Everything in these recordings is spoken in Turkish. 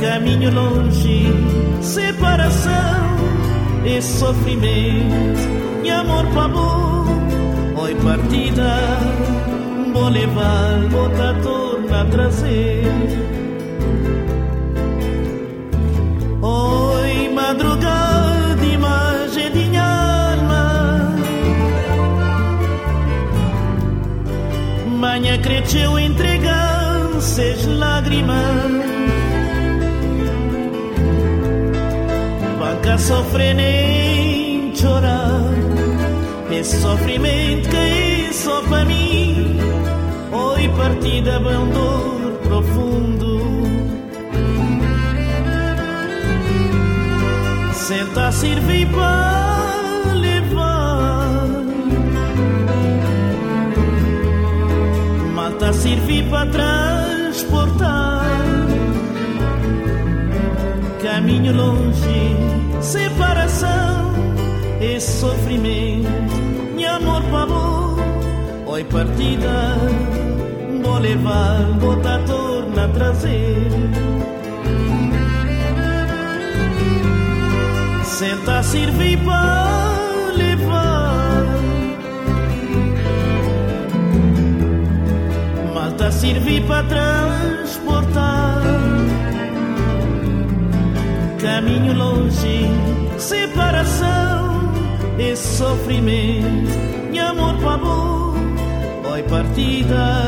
Caminho longe, separação e sofrimento, e amor para amor, oi partida, vou levar, vou torna a trazer. Oi madrugada, manhã cresceu entregando seis lágrimas nunca sofrer nem chorar. Esse sofrimento que é só para mim, oi partida bem dor profundo. Senta a servir para servir para transportar. Caminho longe separação e sofrimento, meu amor para amor, oi partida, vou levar, vou tá torna trazer. Senta servir para malta servir para transportar. Caminho longe, separação e sofrimento, e amor para amor, oi partida,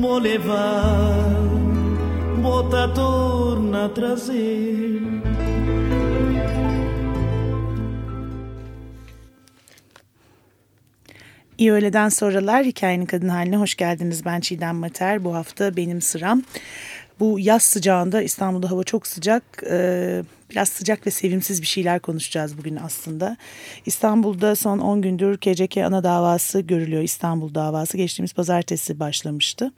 vou levar, vou tá torna a trazer. İyi öğleden sonralar hikayenin kadın haline hoş geldiniz. Ben Çiğdem Mater. Bu hafta benim sıram. Bu yaz sıcağında İstanbul'da hava çok sıcak. Ee, biraz sıcak ve sevimsiz bir şeyler konuşacağız bugün aslında. İstanbul'da son 10 gündür KCK ana davası görülüyor. İstanbul davası geçtiğimiz pazartesi başlamıştı.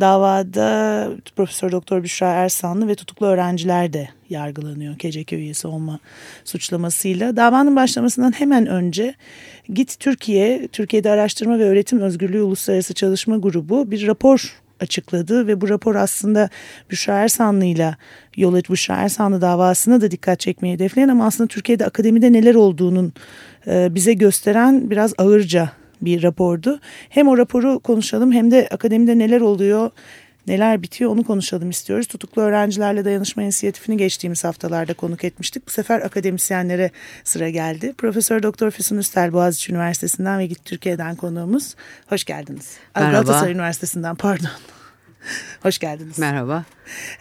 Davada Profesör Doktor Büşra Ersanlı ve tutuklu öğrenciler de yargılanıyor KCK üyesi olma suçlamasıyla. Davanın başlamasından hemen önce Git Türkiye, Türkiye'de Araştırma ve Öğretim Özgürlüğü Uluslararası Çalışma Grubu bir rapor açıkladı ve bu rapor aslında Büşra Ersanlı ile yol et Büşra Ersanlı davasına da dikkat çekmeyi hedefleyen ama aslında Türkiye'de akademide neler olduğunun e, bize gösteren biraz ağırca bir rapordu. Hem o raporu konuşalım hem de akademide neler oluyor neler bitiyor onu konuşalım istiyoruz. Tutuklu öğrencilerle dayanışma inisiyatifini geçtiğimiz haftalarda konuk etmiştik. Bu sefer akademisyenlere sıra geldi. Profesör Doktor Füsun Üstel Boğaziçi Üniversitesi'nden ve Git Türkiye'den konuğumuz. Hoş geldiniz. Merhaba. Galatasaray Üniversitesi'nden pardon. Hoş geldiniz. Merhaba.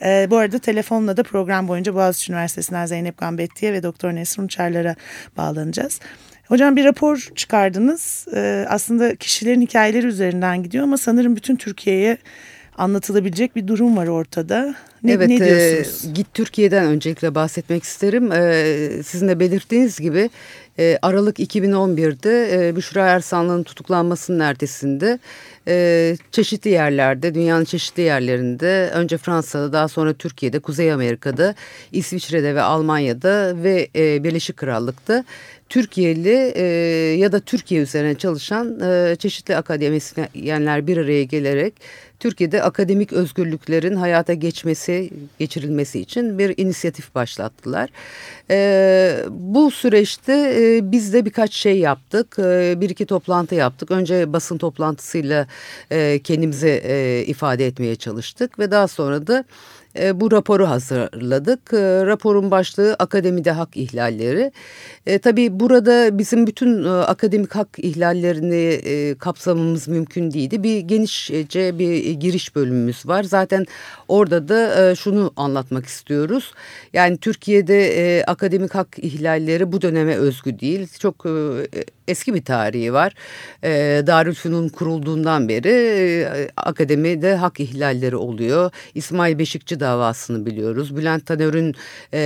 Ee, bu arada telefonla da program boyunca Boğaziçi Üniversitesi'nden Zeynep Gambetti'ye ve Doktor Nesrin Uçarlar'a bağlanacağız. Hocam bir rapor çıkardınız. Ee, aslında kişilerin hikayeleri üzerinden gidiyor ama sanırım bütün Türkiye'ye anlatılabilecek bir durum var ortada. Ne, evet, ne diyorsunuz? E, Git Türkiye'den öncelikle bahsetmek isterim. E, sizin de belirttiğiniz gibi e, Aralık 2011'de e, Büşra Ersanlı'nın tutuklanmasının ertesinde e, çeşitli yerlerde, dünyanın çeşitli yerlerinde, önce Fransa'da, daha sonra Türkiye'de, Kuzey Amerika'da, İsviçre'de ve Almanya'da ve e, Birleşik Krallık'ta Türkiye'li e, ya da Türkiye üzerine çalışan e, çeşitli akademisyenler bir araya gelerek Türkiye'de akademik özgürlüklerin hayata geçmesi, geçirilmesi için bir inisiyatif başlattılar. E, bu süreçte e, biz de birkaç şey yaptık. E, bir iki toplantı yaptık. Önce basın toplantısıyla e, kendimizi e, ifade etmeye çalıştık ve daha sonra da e, bu raporu hazırladık. E, raporun başlığı akademide hak ihlalleri. E, tabii burada bizim bütün e, akademik hak ihlallerini e, kapsamamız mümkün değildi. Bir genişçe bir giriş bölümümüz var. Zaten orada da e, şunu anlatmak istiyoruz. Yani Türkiye'de e, akademik hak ihlalleri bu döneme özgü değil. Çok e, eski bir tarihi var. E, Darülfünun kurulduğundan beri e, akademide hak ihlalleri oluyor. İsmail Beşikçi davasını biliyoruz. Bülent Taner'in e,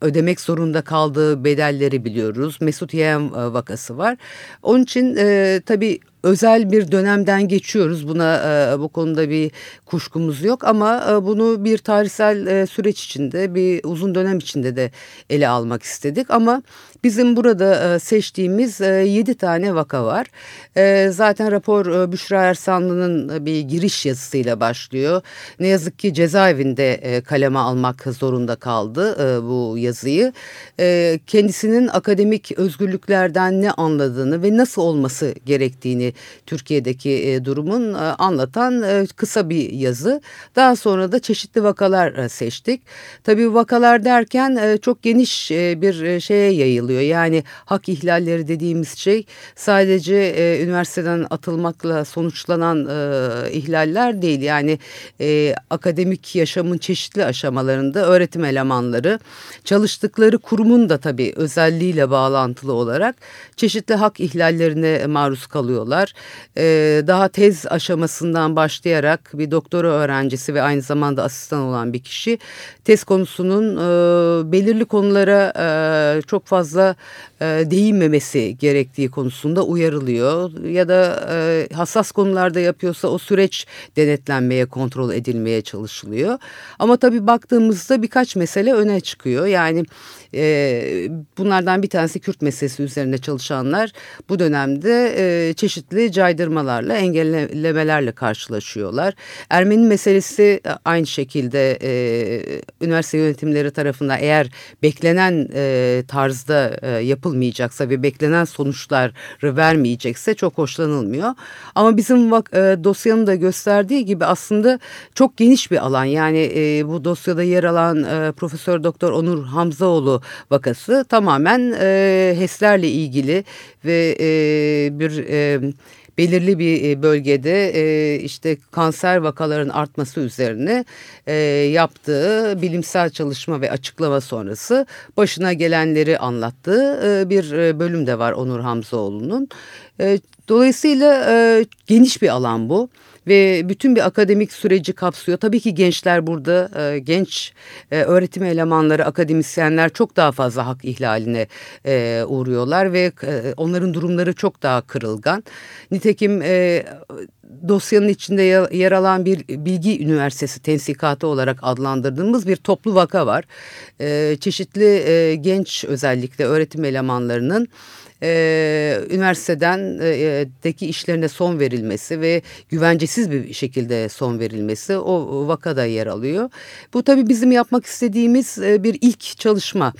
ödemek zorunda kaldığı bedelleri biliyoruz. Mesut Yeğen e, vakası var. Onun için e, tabii özel bir dönemden geçiyoruz. Buna e, bu konuda bir kuşkumuz yok ama e, bunu bir tarihsel e, süreç içinde, bir uzun dönem içinde de ele almak istedik. Ama bizim burada seçtiğimiz e, 7 tane vaka var. Zaten rapor Büşra Ersanlı'nın bir giriş yazısıyla başlıyor. Ne yazık ki cezaevinde e, kaleme almak zorunda kaldı bu yazıyı. Kendisinin akademik özgürlüklerden ne anladığını ve nasıl olması gerektiğini Türkiye'deki e, durumun e, anlatan e, kısa bir yazı. Daha sonra da çeşitli vakalar seçtik. Tabii vakalar derken çok geniş bir şeye yayılıyor. Yani hak ihlalleri dediğimiz şey sadece üniversiteden atılmakla sonuçlanan ihlaller değil. Yani akademik yaşamın çeşitli aşamalarında öğretim elemanları çalıştıkları kurumun da tabii özelliğiyle bağlantılı olarak çeşitli hak ihlallerine maruz kalıyorlar yapıyorlar. Ee, daha tez aşamasından başlayarak bir doktora öğrencisi ve aynı zamanda asistan olan bir kişi tez konusunun e, belirli konulara e, çok fazla e, değinmemesi gerektiği konusunda uyarılıyor. Ya da e, hassas konularda yapıyorsa o süreç denetlenmeye, kontrol edilmeye çalışılıyor. Ama tabii baktığımızda birkaç mesele öne çıkıyor. Yani e, bunlardan bir tanesi Kürt meselesi üzerinde çalışanlar bu dönemde e, çeşitli caydırmalarla, engellemelerle karşılaşıyorlar. Ermeni meselesi e, aynı şekilde e, üniversite yönetimleri tarafından eğer beklenen e, tarzda e, yapılmayacaksa ve beklenen sonuçları vermeyecekse çok hoşlanılmıyor. Ama bizim e, dosyanın da gösterdiği gibi aslında çok geniş bir alan. Yani e, bu dosyada yer alan e, Profesör Doktor Onur Hamzaoğlu vakası tamamen e, HES'lerle ilgili ve e, bir e, belirli bir e, bölgede e, işte kanser vakaların artması üzerine e, yaptığı bilimsel çalışma ve açıklama sonrası başına gelenleri anlattığı bir bölüm de var Onur Hamzaoğlu'nun. Dolayısıyla geniş bir alan bu ve bütün bir akademik süreci kapsıyor. Tabii ki gençler burada e, genç e, öğretim elemanları, akademisyenler çok daha fazla hak ihlaline e, uğruyorlar ve onların durumları çok daha kırılgan. Nitekim dosyanın içinde yer alan bir bilgi üniversitesi tensikatı olarak adlandırdığımız bir toplu vaka var. Çeşitli genç özellikle öğretim elemanlarının e, üniversiteden e, deki işlerine son verilmesi ve güvencesiz bir şekilde son verilmesi o vakada yer alıyor. Bu tabii bizim yapmak istediğimiz e, bir ilk çalışma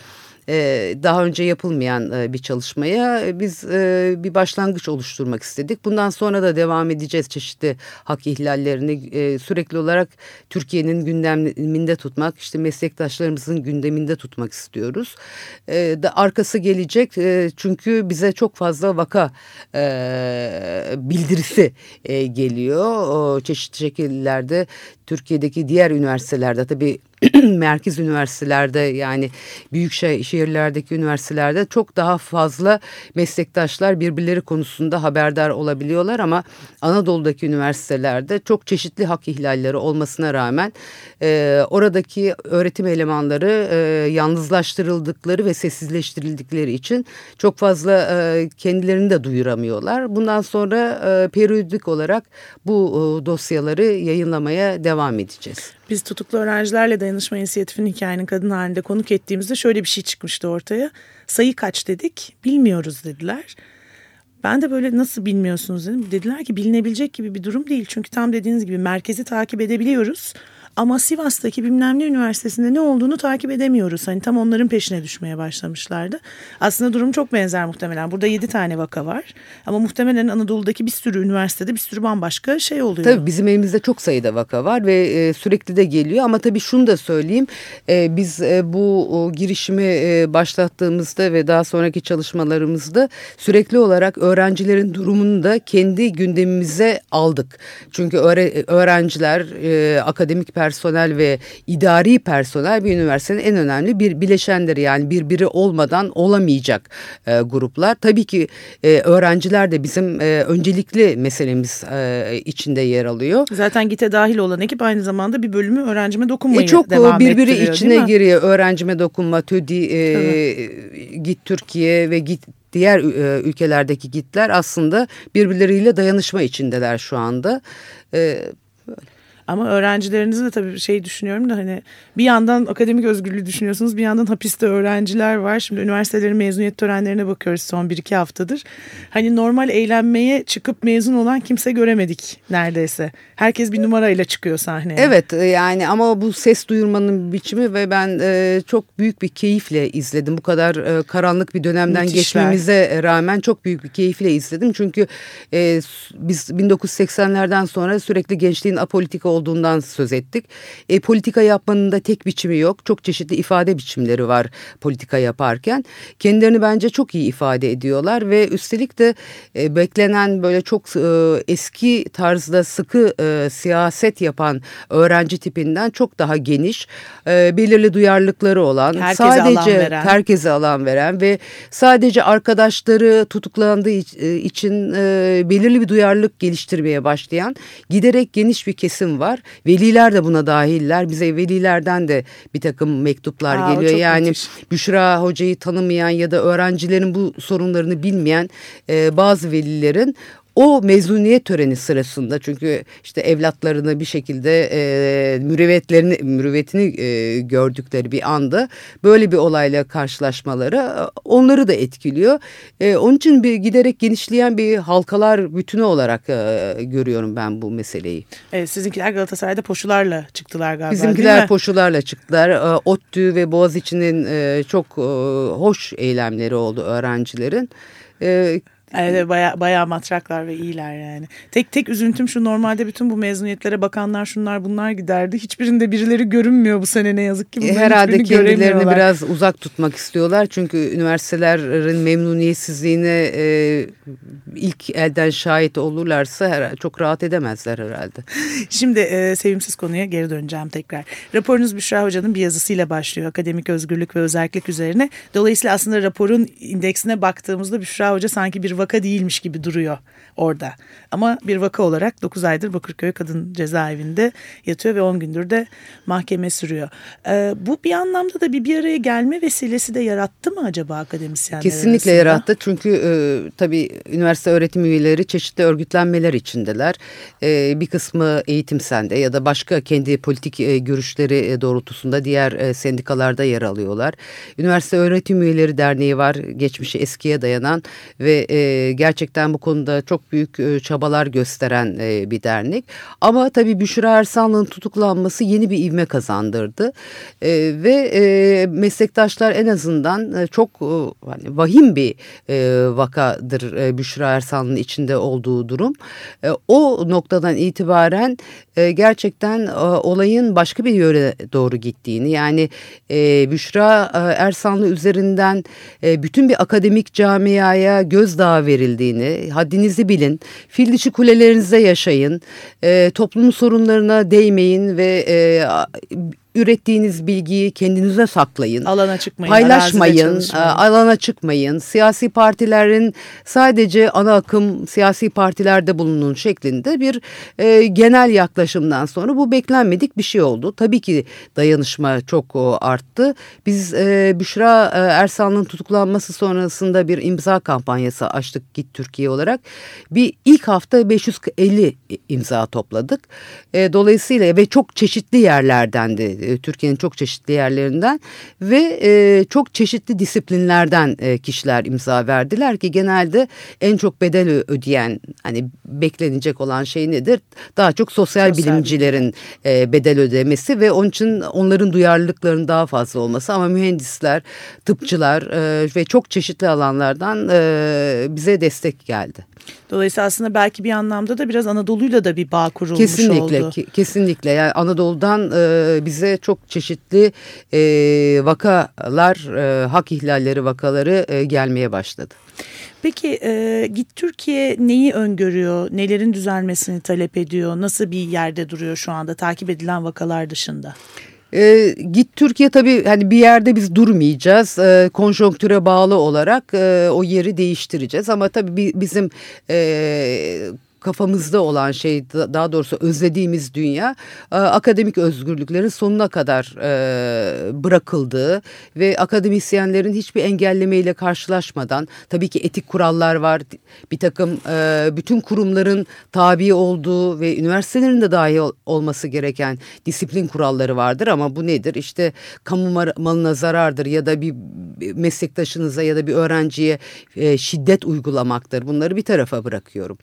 daha önce yapılmayan e, bir çalışmaya e, biz bir başlangıç oluşturmak istedik. Bundan sonra da devam edeceğiz çeşitli hak ihlallerini sürekli olarak Türkiye'nin gündeminde tutmak, işte meslektaşlarımızın gündeminde tutmak istiyoruz. Da arkası gelecek çünkü bize çok fazla vaka bildirisi geliyor. çeşitli şekillerde Türkiye'deki diğer üniversitelerde tabii merkez üniversitelerde yani büyük şehirlerdeki üniversitelerde çok daha fazla meslektaşlar birbirleri konusunda haberdar olabiliyorlar ama Anadolu'daki üniversitelerde çok çeşitli hak ihlalleri olmasına rağmen e, oradaki öğretim elemanları e, yalnızlaştırıldıkları ve sessizleştirildikleri için çok fazla e, kendilerini de duyuramıyorlar. Bundan sonra e, periyodik olarak bu e, dosyaları yayınlamaya devam edeceğiz. Biz tutuklu öğrencilerle dayanışma inisiyatifinin hikayenin kadın halinde konuk ettiğimizde şöyle bir şey çıkmıştı ortaya. Sayı kaç dedik bilmiyoruz dediler. Ben de böyle nasıl bilmiyorsunuz dedim. Dediler ki bilinebilecek gibi bir durum değil. Çünkü tam dediğiniz gibi merkezi takip edebiliyoruz. Ama Sivas'taki bilmem ne üniversitesinde ne olduğunu takip edemiyoruz. Hani tam onların peşine düşmeye başlamışlardı. Aslında durum çok benzer muhtemelen. Burada yedi tane vaka var. Ama muhtemelen Anadolu'daki bir sürü üniversitede bir sürü bambaşka şey oluyor. Tabii bizim elimizde çok sayıda vaka var ve e, sürekli de geliyor. Ama tabii şunu da söyleyeyim. E, biz e, bu girişimi başlattığımızda ve daha sonraki çalışmalarımızda sürekli olarak öğrencilerin durumunu da kendi gündemimize aldık. Çünkü öğre, öğrenciler, akademik personel personel ve idari personel bir üniversitenin en önemli bir bileşenleri yani birbiri olmadan olamayacak e, gruplar. Tabii ki e, öğrenciler de bizim e, öncelikli meselemiz e, içinde yer alıyor. Zaten GİT'e dahil olan ekip aynı zamanda bir bölümü öğrencime dokunmayı e, çok devam birbiri içine giriyor. Öğrencime dokunma, TÜDİ, e, GİT Türkiye ve GİT diğer e, ülkelerdeki gitler aslında birbirleriyle dayanışma içindeler şu anda. E, böyle. Ama öğrencilerinizi de tabii şey düşünüyorum da hani bir yandan akademik özgürlüğü düşünüyorsunuz bir yandan hapiste öğrenciler var. Şimdi üniversitelerin mezuniyet törenlerine bakıyoruz son bir iki haftadır. Hani normal eğlenmeye çıkıp mezun olan kimse göremedik neredeyse. Herkes bir numarayla çıkıyor sahneye. Evet e, yani ama bu ses duyurmanın biçimi ve ben e, çok büyük bir keyifle izledim. Bu kadar e, karanlık bir dönemden Müthişler. geçmemize rağmen çok büyük bir keyifle izledim. Çünkü e, biz 1980'lerden sonra sürekli gençliğin apolitik olduğundan söz ettik. E, politika yapmanın da tek biçimi yok. Çok çeşitli ifade biçimleri var politika yaparken. Kendilerini bence çok iyi ifade ediyorlar ve üstelik de e, beklenen böyle çok e, eski tarzda sıkı e, siyaset yapan öğrenci tipinden çok daha geniş, e, belirli duyarlılıkları olan, herkese sadece alan veren. herkese alan veren ve sadece arkadaşları tutuklandığı e, için e, belirli bir duyarlılık geliştirmeye başlayan giderek geniş bir kesim var var. Veliler de buna dahiller. Bize velilerden de bir takım mektuplar Aa, geliyor. Yani müthiş. Büşra hocayı tanımayan ya da öğrencilerin bu sorunlarını bilmeyen e, bazı velilerin o mezuniyet töreni sırasında çünkü işte evlatlarını bir şekilde e, mürüvvetlerini mürüvvetini e, gördükleri bir anda böyle bir olayla karşılaşmaları e, onları da etkiliyor. E, onun için bir giderek genişleyen bir halkalar bütünü olarak e, görüyorum ben bu meseleyi. Evet, sizinkiler Galatasaray'da poşularla çıktılar galiba Bizimkiler poşularla çıktılar. E, ODTÜ ve Boğaziçi'nin e, çok e, hoş eylemleri oldu öğrencilerin. E, Evet baya, bayağı matraklar ve iyiler yani. Tek tek üzüntüm şu normalde bütün bu mezuniyetlere bakanlar şunlar bunlar giderdi. Hiçbirinde birileri görünmüyor bu sene ne yazık ki. Bunların Herhalde kendilerini biraz uzak tutmak istiyorlar. Çünkü üniversitelerin memnuniyetsizliğine e, ilk elden şahit olurlarsa her, çok rahat edemezler herhalde. Şimdi e, sevimsiz konuya geri döneceğim tekrar. Raporunuz Büşra Hoca'nın bir yazısıyla başlıyor. Akademik özgürlük ve özellik üzerine. Dolayısıyla aslında raporun indeksine baktığımızda Büşra Hoca sanki bir vaka değilmiş gibi duruyor orada. Ama bir vaka olarak 9 aydır Bakırköy Kadın Cezaevinde yatıyor ve 10 gündür de mahkeme sürüyor. Ee, bu bir anlamda da bir bir araya gelme vesilesi de yarattı mı acaba akademisyenler Kesinlikle arasında? yarattı çünkü e, tabii üniversite öğretim üyeleri çeşitli örgütlenmeler içindeler. E, bir kısmı eğitim sende ya da başka kendi politik e, görüşleri e, doğrultusunda diğer e, sendikalarda yer alıyorlar. Üniversite Öğretim Üyeleri Derneği var geçmişi eskiye dayanan ve e, gerçekten bu konuda çok büyük e, çabalar gösteren e, bir dernek. Ama tabii Büşra Ersanlı'nın tutuklanması yeni bir ivme kazandırdı. E, ve meslektaşlar en azından çok hani vahim bir vakadır Büşra Ersanlı'nın içinde olduğu durum. O noktadan itibaren gerçekten olayın başka bir yöre doğru gittiğini yani Büşra Ersanlı üzerinden bütün bir akademik camiaya gözdağı verildiğini, haddinizi bilin, fil dişi kulelerinizde yaşayın, e, toplumun sorunlarına değmeyin ve e, ürettiğiniz bilgiyi kendinize saklayın. Alana çıkmayın. Paylaşmayın. E, alana çıkmayın. Siyasi partilerin sadece ana akım siyasi partilerde bulunun şeklinde bir e, genel yaklaşımdan sonra bu beklenmedik bir şey oldu. Tabii ki dayanışma çok o, arttı. Biz e, Büşra e, Ersan'ın tutuklanması sonrasında bir imza kampanyası açtık Git Türkiye olarak. Bir ilk hafta 550 imza topladık. E, dolayısıyla ve çok çeşitli yerlerdendi. E, Türkiye'nin çok çeşitli yerlerinden ve e, çok çeşitli disiplinlerden e, kişiler imza verdiler ki genelde en çok bedel ödeyen hani beklenecek olan şey nedir? Daha çok sosyal, sosyal bilimcilerin e, bedel ödemesi ve onun için onların duyarlılıklarının daha fazla olması ama mühendisler, tıpçılar e, ve çok çeşitli alanlardan e, bize destek geldi. Dolayısıyla aslında belki bir anlamda da biraz Anadolu'yla da bir bağ kurulmuş kesinlikle, oldu. Kesinlikle, kesinlikle. Yani Anadolu'dan e, bize çok çeşitli e, vakalar, e, hak ihlalleri vakaları e, gelmeye başladı. Peki e, Git Türkiye neyi öngörüyor, nelerin düzelmesini talep ediyor, nasıl bir yerde duruyor şu anda takip edilen vakalar dışında? E, git Türkiye tabii hani bir yerde biz durmayacağız. E, konjonktüre bağlı olarak e, o yeri değiştireceğiz. Ama tabii bizim e, kafamızda olan şey daha doğrusu özlediğimiz dünya e, akademik özgürlüklerin sonuna kadar e, bırakıldığı ve akademisyenlerin hiçbir engellemeyle karşılaşmadan tabii ki etik kurallar var bir takım e, bütün kurumların tabi olduğu ve üniversitelerin de dahil olması gereken disiplin kuralları vardır. Ama bu nedir? İşte kamu malına zarardır ya da bir meslektaşınıza ya da bir öğrenciye şiddet uygulamaktır. Bunları bir tarafa bırakıyorum.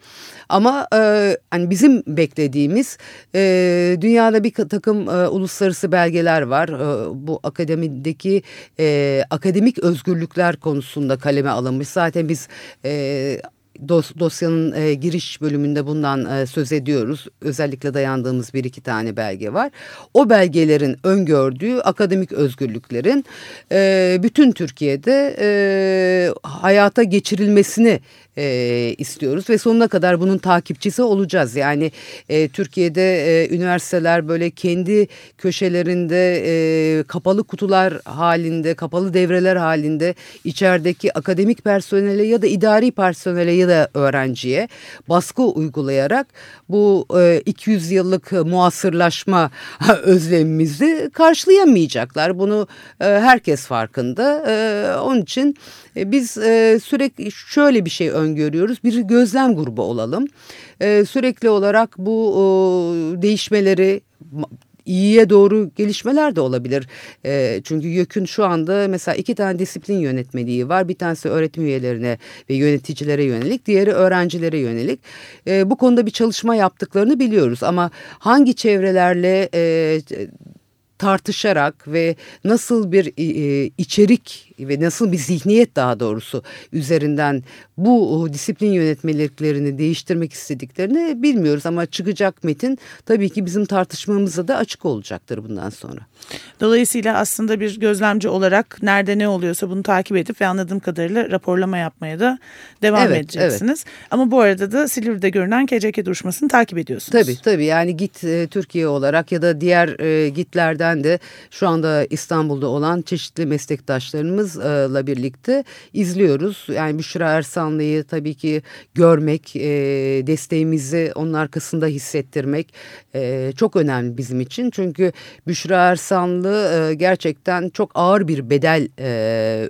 Ama e, hani bizim beklediğimiz e, dünyada bir takım e, uluslararası belgeler var. E, bu akademideki e, akademik özgürlükler konusunda kaleme alınmış. Zaten biz e, dos, dosyanın e, giriş bölümünde bundan e, söz ediyoruz. Özellikle dayandığımız bir iki tane belge var. O belgelerin öngördüğü akademik özgürlüklerin e, bütün Türkiye'de e, hayata geçirilmesini e, istiyoruz ve sonuna kadar bunun takipçisi olacağız. Yani e, Türkiye'de e, üniversiteler böyle kendi köşelerinde e, kapalı kutular halinde, kapalı devreler halinde içerideki akademik personele ya da idari personele ya da öğrenciye baskı uygulayarak bu e, 200 yıllık muasırlaşma özlemimizi karşılayamayacaklar. Bunu e, herkes farkında. E, onun için biz e, sürekli şöyle bir şey öngörüyoruz. Bir gözlem grubu olalım. E, sürekli olarak bu değişmeleri iyiye doğru gelişmeler de olabilir. E, çünkü YÖK'ün şu anda mesela iki tane disiplin yönetmeliği var. Bir tanesi öğretim üyelerine ve yöneticilere yönelik, diğeri öğrencilere yönelik. E, bu konuda bir çalışma yaptıklarını biliyoruz ama hangi çevrelerle e, tartışarak ve nasıl bir e, içerik ve nasıl bir zihniyet daha doğrusu üzerinden bu disiplin yönetmeliklerini değiştirmek istediklerini bilmiyoruz ama çıkacak metin tabii ki bizim tartışmamıza da açık olacaktır bundan sonra. Dolayısıyla aslında bir gözlemci olarak nerede ne oluyorsa bunu takip edip ve anladığım kadarıyla raporlama yapmaya da devam evet, edeceksiniz. Evet. Ama bu arada da Silivri'de görünen KCK duruşmasını takip ediyorsunuz. Tabii tabii yani git e, Türkiye olarak ya da diğer e, gitlerden de şu anda İstanbul'da olan çeşitli meslektaşlarımızla birlikte izliyoruz. Yani Büşra Ersanlı'yı tabii ki görmek, e, desteğimizi onun arkasında hissettirmek e, çok önemli bizim için. Çünkü Büşra Ersanlı e, gerçekten çok ağır bir bedel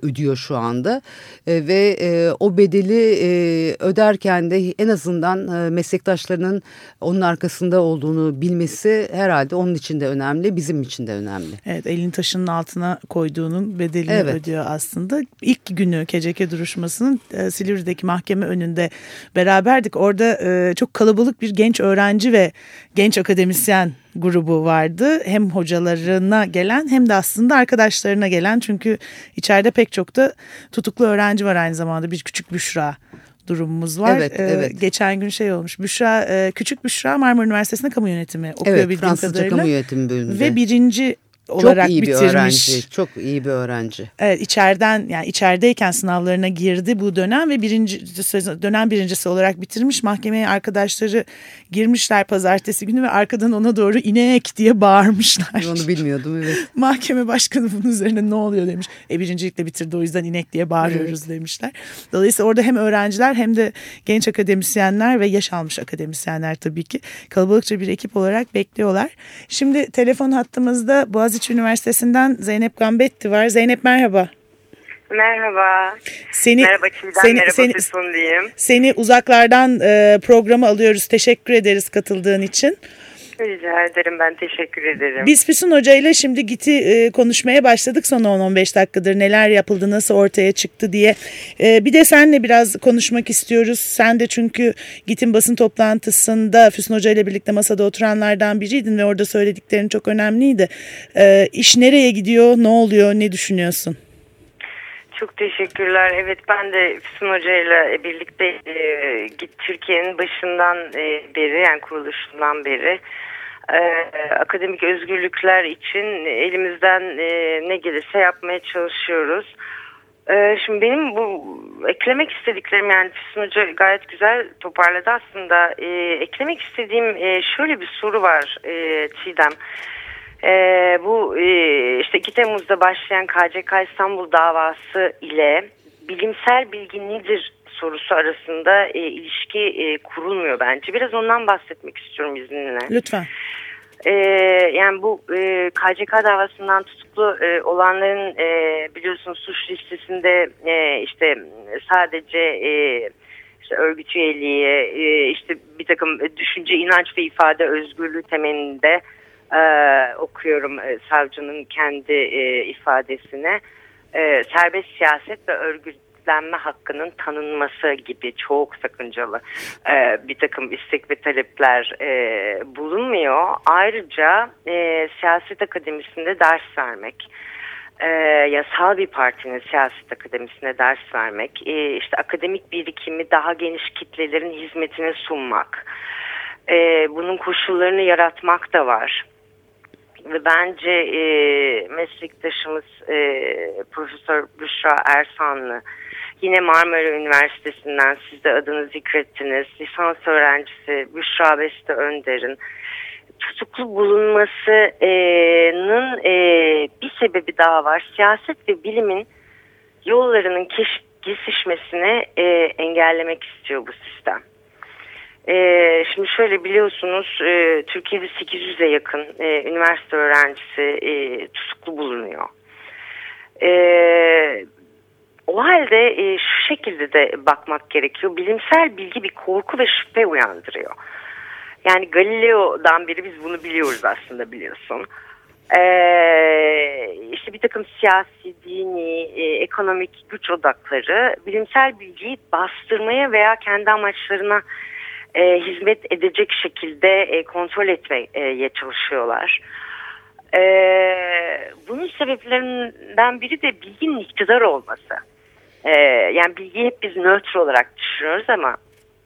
ödüyor şu anda. Ve o bedeli öderken de en azından meslektaşlarının onun arkasında olduğunu bilmesi herhalde onun için de önemli, bizim için de önemli. Evet, elini taşının altına koyduğunun bedelini evet. ödüyor aslında. İlk günü KCK duruşmasının e, Silivri'deki mahkeme önünde beraberdik. Orada e, çok kalabalık bir genç öğrenci ve genç akademisyen grubu vardı. Hem hocalarına gelen hem de aslında arkadaşlarına gelen. Çünkü içeride pek çok da tutuklu öğrenci var aynı zamanda. Bir küçük Büşra durumumuz var. Evet, ee, evet. Geçen gün şey olmuş. Büşra, e, küçük Büşra Marmara Üniversitesi'nde kamu yönetimi okuyor evet, bildiğim Fransızca kadarıyla. kamu yönetimi bölümünde. Ve birinci olarak çok iyi bitirmiş. Bir öğrenci, çok iyi bir öğrenci. Evet içeriden yani içerideyken sınavlarına girdi bu dönem ve birinci dönem birincisi olarak bitirmiş. Mahkemeye arkadaşları girmişler pazartesi günü ve arkadan ona doğru inek diye bağırmışlar. Onu bilmiyordum evet. Mahkeme başkanı bunun üzerine ne oluyor demiş. E birincilikle bitirdi o yüzden inek diye bağırıyoruz evet. demişler. Dolayısıyla orada hem öğrenciler hem de genç akademisyenler ve yaş almış akademisyenler tabii ki kalabalıkça bir ekip olarak bekliyorlar. Şimdi telefon hattımızda Boğaziçi Üniversitesi'nden Zeynep Gambetti var. Zeynep merhaba. Merhaba. Seni, merhaba Çiğdem, seni, merhaba seni, Füsun diyeyim. Seni uzaklardan e, programa alıyoruz. Teşekkür ederiz katıldığın için. Rica ederim ben teşekkür ederim. Biz Füsun Hoca ile şimdi GİT'i e, konuşmaya başladık son 10-15 dakikadır neler yapıldı nasıl ortaya çıktı diye. E, bir de senle biraz konuşmak istiyoruz. Sen de çünkü GİT'in basın toplantısında Füsun Hoca ile birlikte masada oturanlardan biriydin ve orada söylediklerin çok önemliydi. E, iş nereye gidiyor ne oluyor ne düşünüyorsun? Çok teşekkürler. Evet ben de Füsun Hoca ile birlikte e, GİT Türkiye'nin başından e, beri yani kuruluşundan beri e, akademik özgürlükler için elimizden e, ne gelirse yapmaya çalışıyoruz. E, şimdi benim bu eklemek istediklerim yani Füsun Hoca gayet güzel toparladı aslında. Eklemek istediğim şöyle bir soru var e, Çiğdem. Bu işte 2 Temmuz'da başlayan KCK İstanbul davası ile bilimsel bilgi nedir sorusu arasında e, ilişki e, kurulmuyor bence. Biraz ondan bahsetmek istiyorum izninle. Lütfen. Ee, yani bu e, KCK davasından tutuklu e, olanların e, biliyorsunuz suç listesinde e, işte sadece e, işte örgüt üyeliği, e, işte bir takım düşünce, inanç ve ifade özgürlüğü temelinde e, okuyorum e, savcının kendi e, ifadesine. E, serbest siyaset ve örgütlenme hakkının tanınması gibi çok sakıncalı e, bir takım istek ve talepler e, bulunmuyor. Ayrıca e, siyaset akademisinde ders vermek e, yasal bir partinin siyaset akademisine ders vermek, e, işte akademik birikimi daha geniş kitlelerin hizmetine sunmak, e, bunun koşullarını yaratmak da var ve bence e, meslektaşımız e, Profesör Büşra Ersanlı yine Marmara Üniversitesi'nden siz de adını zikrettiniz. Lisans öğrencisi Büşra Beste Önder'in tutuklu bulunmasının e, bir sebebi daha var. Siyaset ve bilimin yollarının kesişmesini e, engellemek istiyor bu sistem. Ee, şimdi şöyle biliyorsunuz e, Türkiye'de 800'e yakın e, üniversite öğrencisi e, tutuklu bulunuyor. E, o halde e, şu şekilde de bakmak gerekiyor. Bilimsel bilgi bir korku ve şüphe uyandırıyor. Yani Galileo'dan beri biz bunu biliyoruz aslında biliyorsun. Ee, işte bir takım siyasi, dini, e, ekonomik güç odakları bilimsel bilgiyi bastırmaya veya kendi amaçlarına e, hizmet edecek şekilde e, kontrol etmeye çalışıyorlar. E, bunun sebeplerinden biri de bilginin iktidar olması. E, yani bilgiyi hep biz nötr olarak düşünüyoruz ama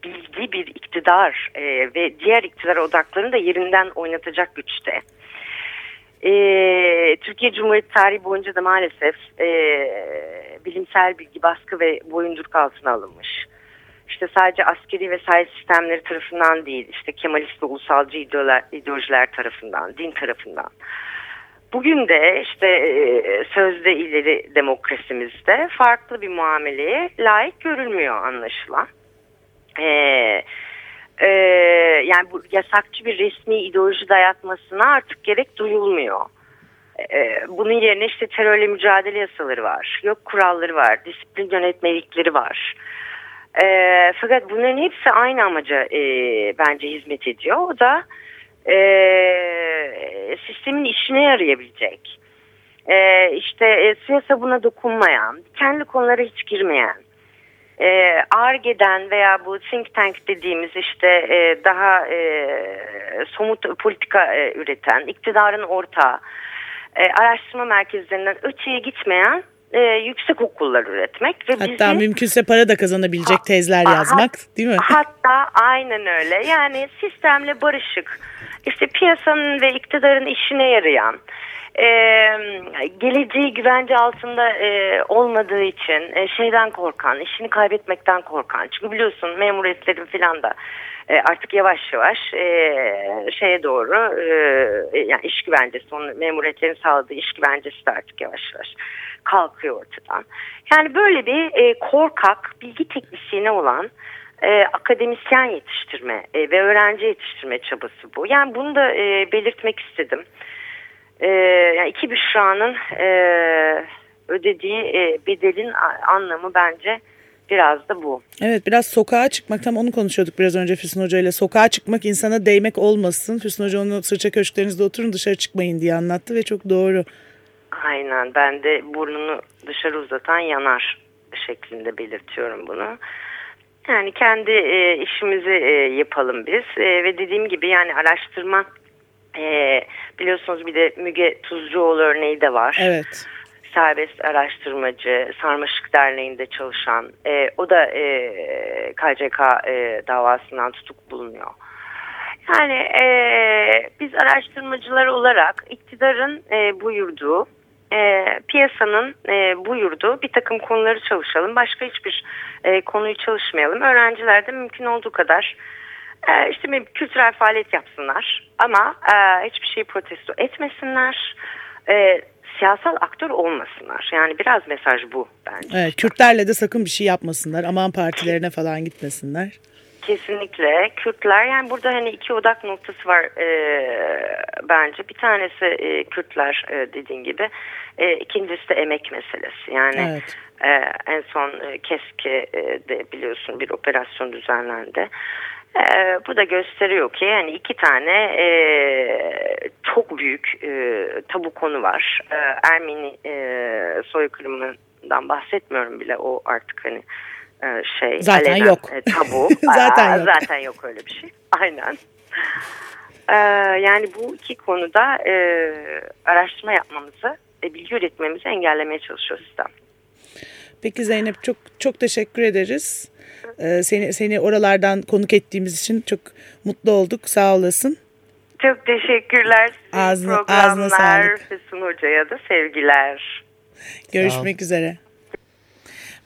bilgi bir iktidar e, ve diğer iktidar odaklarını da yerinden oynatacak güçte. E, Türkiye Cumhuriyeti tarihi boyunca da maalesef e, bilimsel bilgi baskı ve boyunduruk altına alınmış işte sadece askeri vesayet sistemleri tarafından değil, işte Kemalist ve ulusalcı ideolojiler tarafından, din tarafından. Bugün de işte e, sözde ileri demokrasimizde farklı bir muameleye layık görülmüyor anlaşılan. Ee, e, yani bu yasakçı bir resmi ideoloji dayatmasına artık gerek duyulmuyor. Ee, bunun yerine işte terörle mücadele yasaları var, yok kuralları var, disiplin yönetmelikleri var. E, fakat bunların hepsi aynı amaca e, bence hizmet ediyor. O da e, sistemin işine yarayabilecek. E, işte e, siyasa buna dokunmayan, kendi konulara hiç girmeyen, e, ARGE'den veya bu think tank dediğimiz işte e, daha e, somut politika e, üreten, iktidarın ortağı, e, araştırma merkezlerinden öteye gitmeyen e, yüksek okullar üretmek. Ve hatta bizi, mümkünse para da kazanabilecek ha, tezler yazmak hat, değil mi? Hatta aynen öyle yani sistemle barışık işte piyasanın ve iktidarın işine yarayan e, geleceği güvence altında e, olmadığı için e, şeyden korkan, işini kaybetmekten korkan. Çünkü biliyorsun memuriyetlerin filan da e, artık yavaş yavaş e, şeye doğru e, yani iş güvencesi, onun memuriyetlerin sağladığı iş güvencesi de artık yavaş yavaş kalkıyor ortadan. Yani böyle bir e, korkak, bilgi teknisyeni olan e, akademisyen yetiştirme e, ve öğrenci yetiştirme çabası bu. Yani bunu da e, belirtmek istedim. E, yani iki Büşra'nın e, ödediği e, bedelin anlamı bence biraz da bu. Evet biraz sokağa çıkmak tam onu konuşuyorduk biraz önce Füsun Hoca ile. Sokağa çıkmak insana değmek olmasın. Füsun Hoca onu sırça köşklerinizde oturun dışarı çıkmayın diye anlattı ve çok doğru. Aynen ben de burnunu dışarı uzatan yanar şeklinde belirtiyorum bunu. Yani kendi e, işimizi e, yapalım biz e, ve dediğim gibi yani araştırma e, biliyorsunuz bir de Müge Tuzcuoğlu örneği de var. Evet. Serbest araştırmacı, Sarmaşık Derneği'nde çalışan, e, o da e, KCK e, davasından tutuk bulunuyor. Yani e, biz araştırmacılar olarak iktidarın e, buyurduğu e, piyasanın e, buyurduğu bir takım konuları çalışalım. Başka hiçbir e, konuyu çalışmayalım. Öğrenciler de mümkün olduğu kadar e, işte bir kültürel faaliyet yapsınlar. Ama e, hiçbir şeyi protesto etmesinler. E, siyasal aktör olmasınlar. Yani biraz mesaj bu bence. Evet, Kürtlerle de sakın bir şey yapmasınlar. Aman partilerine falan gitmesinler. Kesinlikle Kürtler yani burada hani iki odak noktası var e, bence bir tanesi e, Kürtler e, dediğin gibi e, ikincisi de emek meselesi yani evet. e, en son e, KESK'de biliyorsun bir operasyon düzenlendi. E, bu da gösteriyor ki yani iki tane e, çok büyük e, tabu konu var. E, Ermeni e, soykırımından bahsetmiyorum bile o artık hani e, şey zaten alenen, yok. E, tabu. zaten Aa, yok. Zaten yok öyle bir şey. Aynen. Ee, yani bu iki konuda e, araştırma yapmamızı, e, bilgi üretmemizi engellemeye çalışıyor sistem. Peki Zeynep çok çok teşekkür ederiz. Ee, seni seni oralardan konuk ettiğimiz için çok mutlu olduk. Sağ olasın. Çok teşekkürler. Ağzına, programlar. ağzına sağlık. Füsun Hoca'ya da sevgiler. Görüşmek üzere.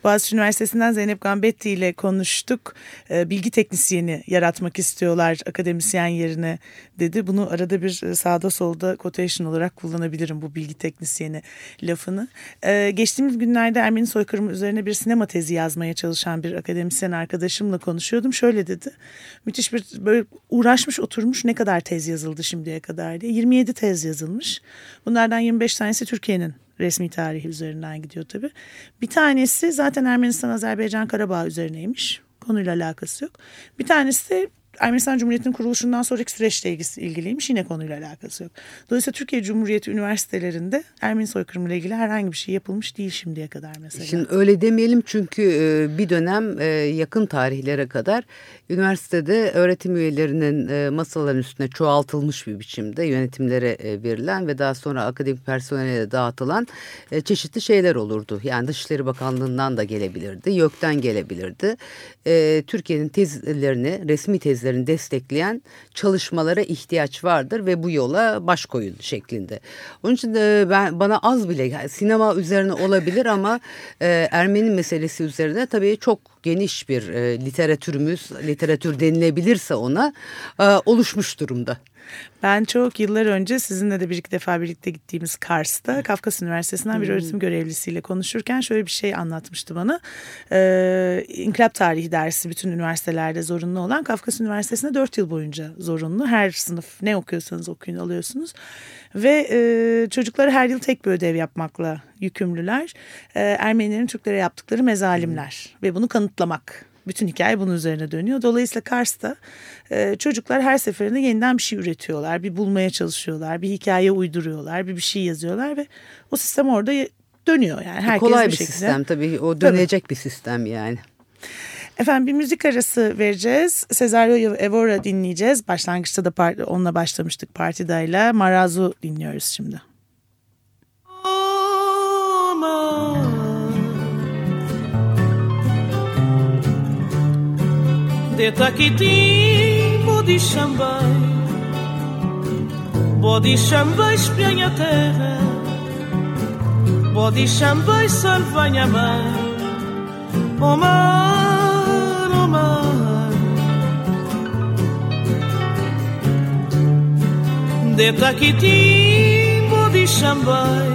Boğaziçi Üniversitesi'nden Zeynep Gambetti ile konuştuk. E, bilgi teknisyeni yaratmak istiyorlar akademisyen yerine dedi. Bunu arada bir e, sağda solda quotation olarak kullanabilirim bu bilgi teknisyeni lafını. E, geçtiğimiz günlerde Ermeni soykırımı üzerine bir sinema tezi yazmaya çalışan bir akademisyen arkadaşımla konuşuyordum. Şöyle dedi. Müthiş bir böyle uğraşmış oturmuş ne kadar tez yazıldı şimdiye kadar diye. 27 tez yazılmış. Bunlardan 25 tanesi Türkiye'nin resmi tarihi üzerinden gidiyor tabii. Bir tanesi zaten Ermenistan-Azerbaycan Karabağ üzerineymiş. Konuyla alakası yok. Bir tanesi Ermenistan Cumhuriyeti'nin kuruluşundan sonraki süreçle ilgiliymiş. Yine konuyla alakası yok. Dolayısıyla Türkiye Cumhuriyeti üniversitelerinde Ermeni soykırımı ile ilgili herhangi bir şey yapılmış değil şimdiye kadar mesela. Şimdi öyle demeyelim çünkü bir dönem yakın tarihlere kadar üniversitede öğretim üyelerinin masaların üstüne çoğaltılmış bir biçimde yönetimlere verilen ve daha sonra akademik personele dağıtılan çeşitli şeyler olurdu. Yani Dışişleri Bakanlığı'ndan da gelebilirdi, YÖK'ten gelebilirdi. Türkiye'nin tezlerini, resmi tezlerini destekleyen çalışmalara ihtiyaç vardır ve bu yola baş koyun şeklinde. Onun için de ben bana az bile yani sinema üzerine olabilir ama Ermeni meselesi üzerine tabii çok geniş bir literatürümüz, literatür denilebilirse ona oluşmuş durumda. Ben çok yıllar önce sizinle de bir iki defa birlikte gittiğimiz Kars'ta Kafkas Üniversitesi'nden bir öğretim görevlisiyle konuşurken şöyle bir şey anlatmıştı bana. Ee, İnkılap tarihi dersi bütün üniversitelerde zorunlu olan Kafkas Üniversitesi'nde dört yıl boyunca zorunlu. Her sınıf ne okuyorsanız okuyun alıyorsunuz. Ve e, çocukları her yıl tek bir ödev yapmakla yükümlüler. E, Ermenilerin Türklere yaptıkları mezalimler hmm. ve bunu kanıtlamak. Bütün hikaye bunun üzerine dönüyor. Dolayısıyla Kars'ta e, çocuklar her seferinde yeniden bir şey üretiyorlar. Bir bulmaya çalışıyorlar. Bir hikaye uyduruyorlar. Bir bir şey yazıyorlar ve o sistem orada dönüyor. Yani herkes Kolay bir, bir şekilde. sistem tabii. O dönecek tabii. bir sistem yani. Efendim bir müzik arası vereceğiz. Cesario Evora dinleyeceğiz. Başlangıçta da part, onunla başlamıştık partidayla. Marazu dinliyoruz şimdi. Teta quitim, bode xambai. Bode xambai espinha a terra. Bode xambai salvai a mãe. O mar, o mar. Teta quitim, bode xambai.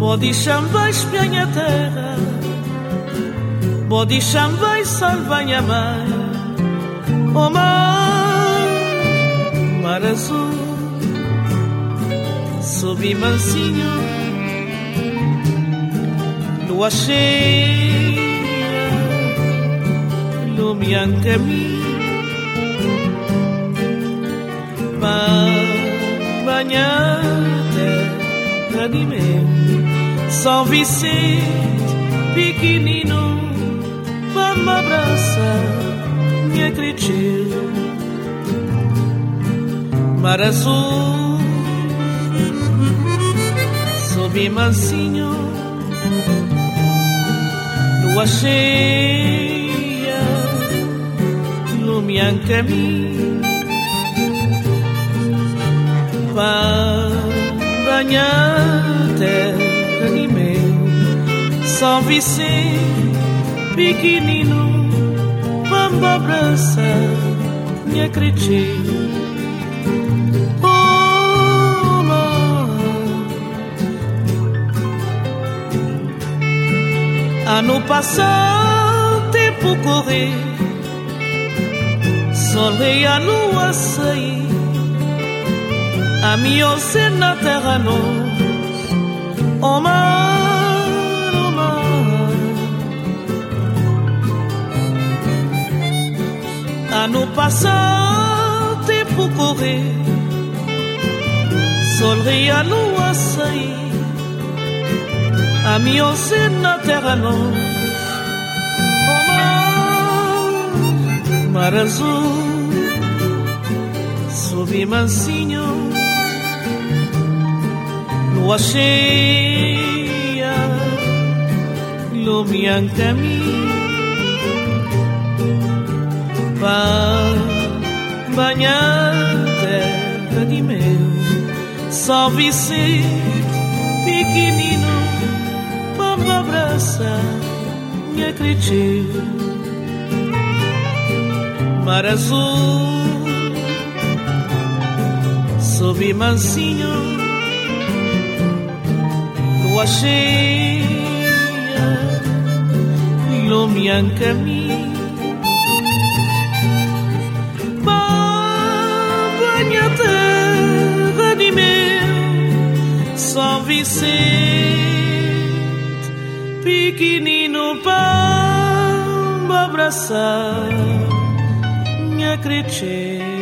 Bode xambai espinha a terra. Pode chamar e salvar minha mãe O mar, mar azul. Subi mansinho Lua cheia Ilumia um mim Mãe, manhã Animei São Vicente, pequenino m'abraça me acredito. Mar azul, sob mansinho, lua cheia, iluminan caminho. Banha-te, anime, São Vicente pequenino Vamos abraçar Oh, mar Ano passado, tempo correr Solei a lua sair. A minha na terra nós O mar, Ano passado, tempo correr Solei a lua sair A minha na terra nós O mar, azul. Sob mansinho Lua cheia Lumiando caminho Banhar terra de meu São Vicente pequenino Vamos abraçar me acredito Mar azul Sob mansinho Lua cheia Lumiando caminho adormecer, pequenino pão abraçar, me acreditar.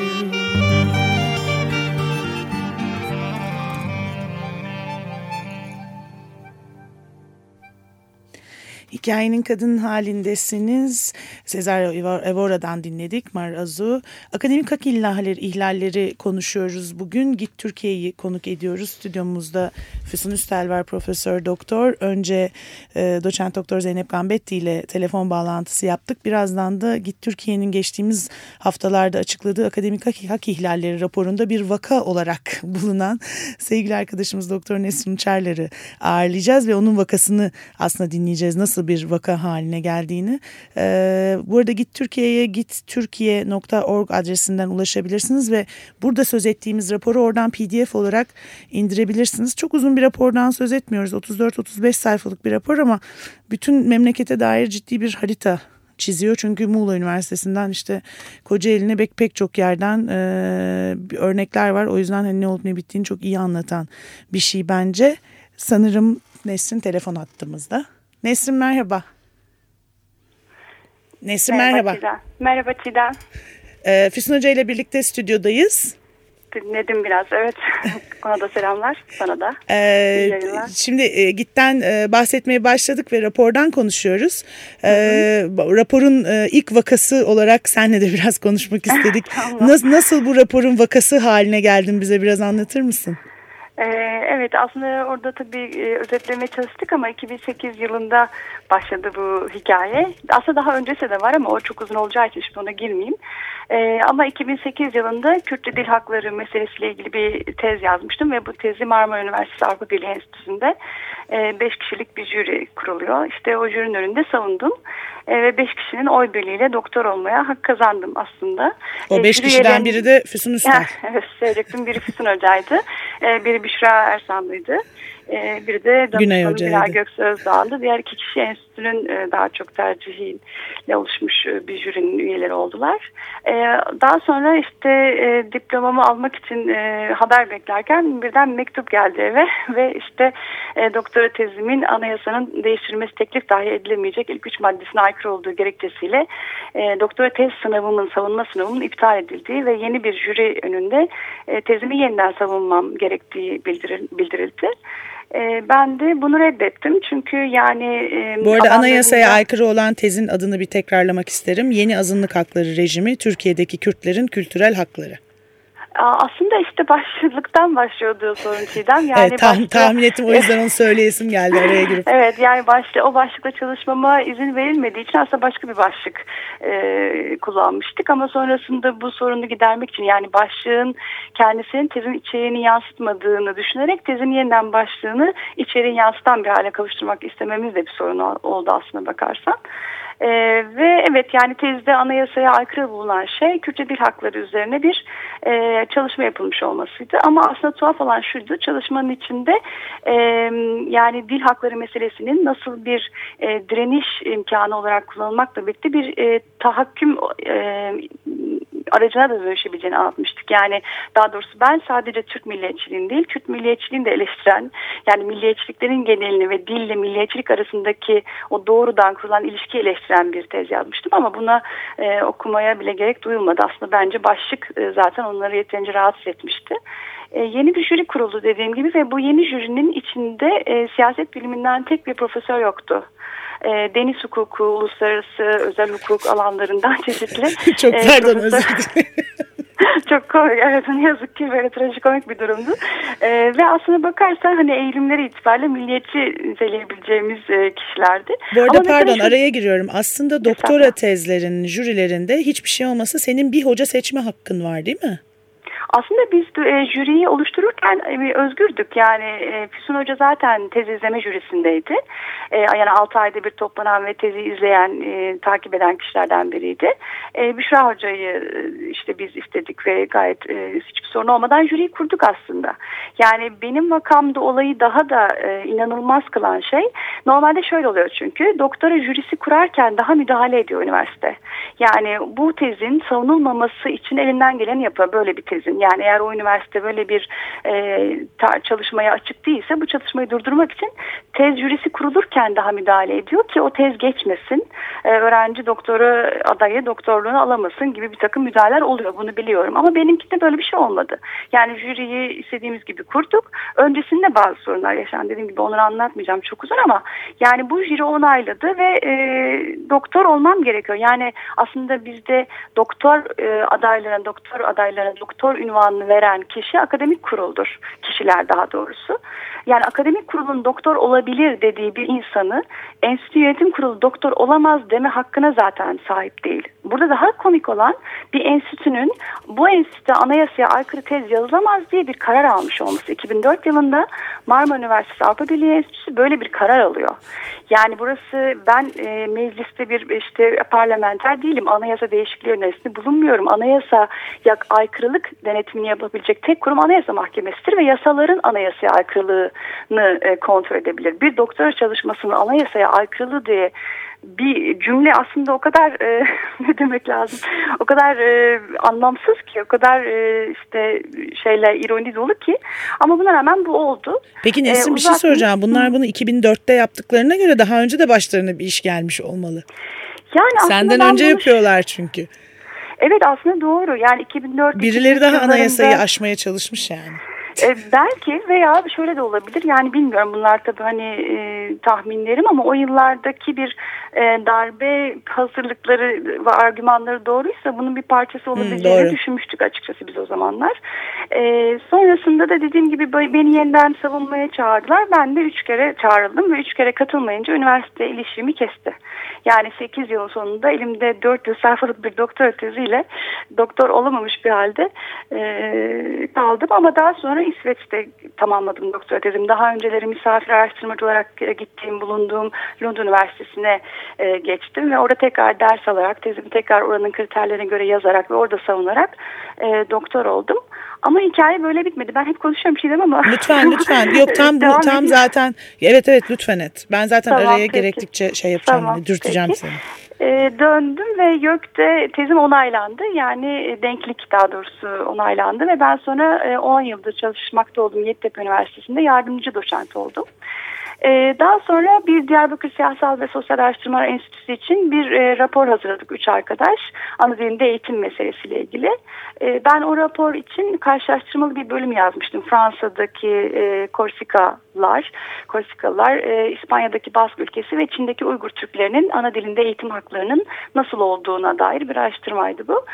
Hikayenin kadın halindesiniz. Sezar Evora'dan dinledik Marazu. Akademik hak ihlalleri, ihlalleri konuşuyoruz bugün. Git Türkiye'yi konuk ediyoruz. Stüdyomuzda Füsun Üstel var Profesör Doktor. Önce e, Doçent Doktor Zeynep Gambetti ile telefon bağlantısı yaptık. Birazdan da Git Türkiye'nin geçtiğimiz haftalarda açıkladığı akademik hak, hak ihlalleri raporunda bir vaka olarak bulunan sevgili arkadaşımız Doktor Nesrin Çarlar'ı ağırlayacağız ve onun vakasını aslında dinleyeceğiz. Nasıl bir vaka haline geldiğini. Ee, bu arada Git Türkiye'ye gittürkiye.org adresinden ulaşabilirsiniz ve burada söz ettiğimiz raporu oradan pdf olarak indirebilirsiniz. Çok uzun bir rapordan söz etmiyoruz. 34-35 sayfalık bir rapor ama bütün memlekete dair ciddi bir harita çiziyor. Çünkü Muğla Üniversitesi'nden işte Kocaeli'ne pek, pek çok yerden e, örnekler var. O yüzden hani ne olup ne bittiğini çok iyi anlatan bir şey bence. Sanırım Nesrin telefon attığımızda. Nesrin merhaba. Nesrin merhaba. Merhaba Çiğdem. Merhaba Çiğdem. Ee, Füsun Hoca ile birlikte stüdyodayız. Dinledim biraz evet. Ona da selamlar sana da. Ee, şimdi e, GİT'ten e, bahsetmeye başladık ve rapordan konuşuyoruz. Ee, raporun e, ilk vakası olarak seninle de biraz konuşmak istedik. Tamam. nasıl, nasıl bu raporun vakası haline geldin bize biraz anlatır mısın? Ee, evet aslında orada tabii e, özetlemeye çalıştık ama 2008 yılında başladı bu hikaye. Aslında daha öncesi de var ama o çok uzun olacağı için şimdi ona girmeyeyim. E, ama 2008 yılında Kürtçe dil hakları meselesiyle ilgili bir tez yazmıştım ve bu tezi Marmara Üniversitesi Avrupa Birliği Enstitüsü'nde 5 e, kişilik bir jüri kuruluyor. İşte o jürinin önünde savundum e, ve 5 kişinin oy birliğiyle doktor olmaya hak kazandım aslında. O 5 e, kişiden biri de Füsun Üster. evet söyleyecektim biri Füsun Hoca'ydı, biri Büşra Ersanlı'ydı. E, biri de Güney Hoca'ydı. Göksu Özdağ'dı. Diğer iki kişi enstitünün e, daha çok tercihiyle oluşmuş e, bir jürinin üyeleri oldular. E, daha sonra işte e, diplomamı almak için e, haber beklerken birden mektup geldi eve ve işte e, doktora tezimin anayasanın değiştirilmesi teklif dahi edilemeyecek ilk üç maddesine aykırı olduğu gerekçesiyle e, doktora tez sınavımın, savunma sınavımın iptal edildiği ve yeni bir jüri önünde e, tezimi yeniden savunmam gerektiği bildirildi. E, ben de bunu reddettim çünkü yani... E, Bu arada anayasaya aykırı olan tezin adını bir tekrarlamak isterim. Yeni azınlık hakları rejimi Türkiye'deki Kürtlerin kültürel hakları. Aslında işte başlıktan başlıyordu sorun Çiğdem. Yani evet, tah başta... tahmin ettim o yüzden onu söyleyesim geldi araya girip. evet yani başta, o başlıkla çalışmama izin verilmediği için aslında başka bir başlık e, kullanmıştık. Ama sonrasında bu sorunu gidermek için yani başlığın kendisinin tezin içeriğini yansıtmadığını düşünerek tezin yeniden başlığını içeriğini yansıtan bir hale kavuşturmak istememiz de bir sorun oldu aslında bakarsan. Ee, ve evet yani tezde anayasaya aykırı bulunan şey Kürtçe dil hakları üzerine bir e, çalışma yapılmış olmasıydı. Ama aslında tuhaf olan şuydu çalışmanın içinde e, yani dil hakları meselesinin nasıl bir e, direniş imkanı olarak kullanılmakla birlikte bir e, tahakküm e, aracına da dönüşebileceğini anlatmıştık. Yani daha doğrusu ben sadece Türk milliyetçiliğini değil, Kürt milliyetçiliğini de eleştiren, yani milliyetçiliklerin genelini ve dille milliyetçilik arasındaki o doğrudan kurulan ilişki eleştiren bir tez yazmıştım ama buna e, okumaya bile gerek duyulmadı. Aslında bence başlık e, zaten onları yeterince rahatsız etmişti. E, yeni bir jüri kuruldu dediğim gibi ve bu yeni jürinin içinde e, siyaset biliminden tek bir profesör yoktu e, deniz hukuku, uluslararası özel hukuk alanlarından çeşitli. Çok e, pardon özür dilerim. Çok komik. Evet ne yazık ki böyle trajikomik bir durumdu. Ee, ve aslına bakarsan hani eğilimleri itibariyle milliyetçi niteleyebileceğimiz e, kişilerdi. Bu arada Ama pardon şu... araya giriyorum. Aslında doktora tezlerin jürilerinde hiçbir şey olmasa senin bir hoca seçme hakkın var değil mi? Aslında biz e, jüriyi oluştururken e, özgürdük. Yani e, Füsun Hoca zaten tez izleme jürisindeydi. E, yani 6 ayda bir toplanan ve tezi izleyen, e, takip eden kişilerden biriydi. E, Büşra Hoca'yı e, işte biz istedik ve gayet e, hiçbir sorun olmadan jüriyi kurduk aslında. Yani benim makamda olayı daha da e, inanılmaz kılan şey normalde şöyle oluyor çünkü doktora jürisi kurarken daha müdahale ediyor üniversite. Yani bu tezin savunulmaması için elinden geleni yapıyor böyle bir tezin. Yani eğer o üniversite böyle bir e, çalışmaya açık değilse bu çalışmayı durdurmak için tez jürisi kurulurken daha müdahale ediyor ki o tez geçmesin. E, öğrenci doktoru adayı doktorluğunu alamasın gibi bir takım müdahaleler oluyor. Bunu biliyorum ama benimkinde böyle bir şey olmadı. Yani jüriyi istediğimiz gibi kurduk. Öncesinde bazı sorunlar yaşandı. Dediğim gibi onları anlatmayacağım çok uzun ama yani bu jüri onayladı ve e, doktor olmam gerekiyor. Yani aslında bizde doktor e, adaylarına, doktor adaylarına doktor ünvanını veren kişi akademik kuruldur. Kişiler daha doğrusu. Yani akademik kurulun doktor olabilir dediği bir insanı enstitü yönetim kurulu doktor olamaz deme hakkına zaten sahip değil. Burada daha komik olan bir enstitünün bu enstitüde anayasaya aykırı tez yazılamaz diye bir karar almış olması. 2004 yılında Marmara Üniversitesi Avrupa Birliği Enstitüsü böyle bir karar alıyor. Yani burası ben e, mecliste bir işte parlamenter değilim. Anayasa değişikliği önerisinde bulunmuyorum. Anayasa yak aykırılık denetimini yapabilecek tek kurum Anayasa Mahkemesi'dir ve yasaların anayasaya aykırılığını e, kontrol edebilir. Bir doktora çalışmasının anayasaya aykırılığı diye bir cümle aslında o kadar e, ne demek lazım o kadar e, anlamsız ki o kadar e, işte şeyle ironi dolu ki ama buna rağmen bu oldu. Peki Nesrin ee, bir şey soracağım bunlar bunu 2004'te yaptıklarına göre daha önce de başlarına bir iş gelmiş olmalı. Yani Senden önce bunu... yapıyorlar çünkü. Evet aslında doğru yani 2004 Birileri daha anayasayı aşmaya çalışmış yani. E, belki veya şöyle de olabilir yani bilmiyorum bunlar tabii hani e, tahminlerim ama o yıllardaki bir e, darbe hazırlıkları ve argümanları doğruysa bunun bir parçası olabileceğini hmm, düşünmüştük açıkçası biz o zamanlar. E, sonrasında da dediğim gibi beni yeniden savunmaya çağırdılar. Ben de üç kere çağrıldım ve üç kere katılmayınca üniversite ilişkimi kesti. Yani 8 yılın sonunda elimde 4 yıl sayfalık bir doktora teziyle doktor olamamış bir halde e, kaldım. Ama daha sonra İsveç'te tamamladım doktora tezimi. Daha önceleri misafir araştırmacı olarak gittiğim, bulunduğum Londra Üniversitesi'ne e, geçtim. Ve orada tekrar ders alarak, tezimi tekrar oranın kriterlerine göre yazarak ve orada savunarak e, doktor oldum. Ama hikaye böyle bitmedi. Ben hep konuşuyorum Çiğdem ama. Lütfen lütfen. Yok tam bu tam zaten. Evet evet lütfen et. Ben zaten tamam, araya peki. gerektikçe şey yapacağım. Tamam, dürteceğim peki. seni. Ee, döndüm ve YÖK'te tezim onaylandı. Yani denklik daha doğrusu onaylandı ve ben sonra 10 e, yıldır çalışmakta olduğum Yeditepe Üniversitesi'nde yardımcı doçent oldum. Ee, daha sonra bir Diyarbakır Siyasal ve Sosyal Araştırmalar Enstitüsü için bir e, rapor hazırladık üç arkadaş. Ana dilinde eğitim meselesiyle ilgili. E, ben o rapor için karşılaştırmalı bir bölüm yazmıştım. Fransa'daki e, Korsikalar, Korsikalılar, e, İspanya'daki Bask ülkesi ve Çin'deki Uygur Türklerinin ana dilinde eğitim haklarının nasıl olduğuna dair bir araştırmaydı bu.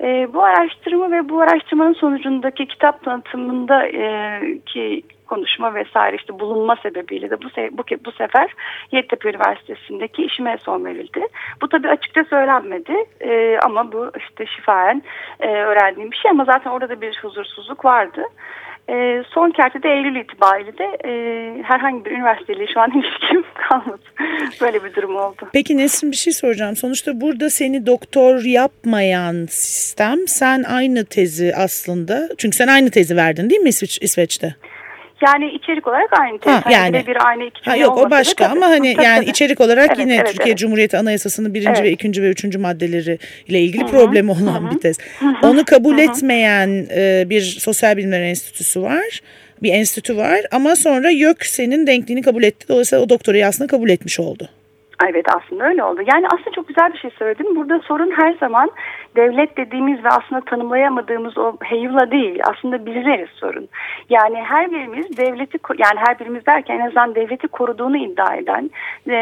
E, bu araştırma ve bu araştırmanın sonucundaki kitap tanıtımındaki konuşma vesaire işte bulunma sebebiyle de bu se bu, bu sefer Yeditepe Üniversitesi'ndeki işime son verildi. Bu tabii açıkça söylenmedi e, ama bu işte şifayen e, öğrendiğim bir şey ama zaten orada da bir huzursuzluk vardı. E, son kertede Eylül itibariyle de e, herhangi bir üniversiteyle şu an ilişkim kalmadı. Böyle bir durum oldu. Peki Nesrin bir şey soracağım. Sonuçta burada seni doktor yapmayan sistem sen aynı tezi aslında çünkü sen aynı tezi verdin değil mi İsveç, İsveç'te? Yani içerik olarak aynı. Ha, yani. bir aynı iki ha, Yok o başka da, ama hani tabii, yani tabii. içerik olarak evet, yine evet, Türkiye evet. Cumhuriyeti Anayasası'nın birinci evet. ve ikinci ve üçüncü maddeleri ile ilgili Hı -hı. problemi olan Hı -hı. bir tez. Hı -hı. Onu kabul Hı -hı. etmeyen e, bir sosyal bilimler enstitüsü var. Bir enstitü var ama sonra YÖK senin denkliğini kabul etti. Dolayısıyla o doktorayı aslında kabul etmiş oldu. Evet aslında öyle oldu. Yani aslında çok güzel bir şey söyledin. Burada sorun her zaman devlet dediğimiz ve aslında tanımlayamadığımız o heyula değil. Aslında bizleriz sorun. Yani her birimiz devleti yani her birimiz derken en azından devleti koruduğunu iddia eden e,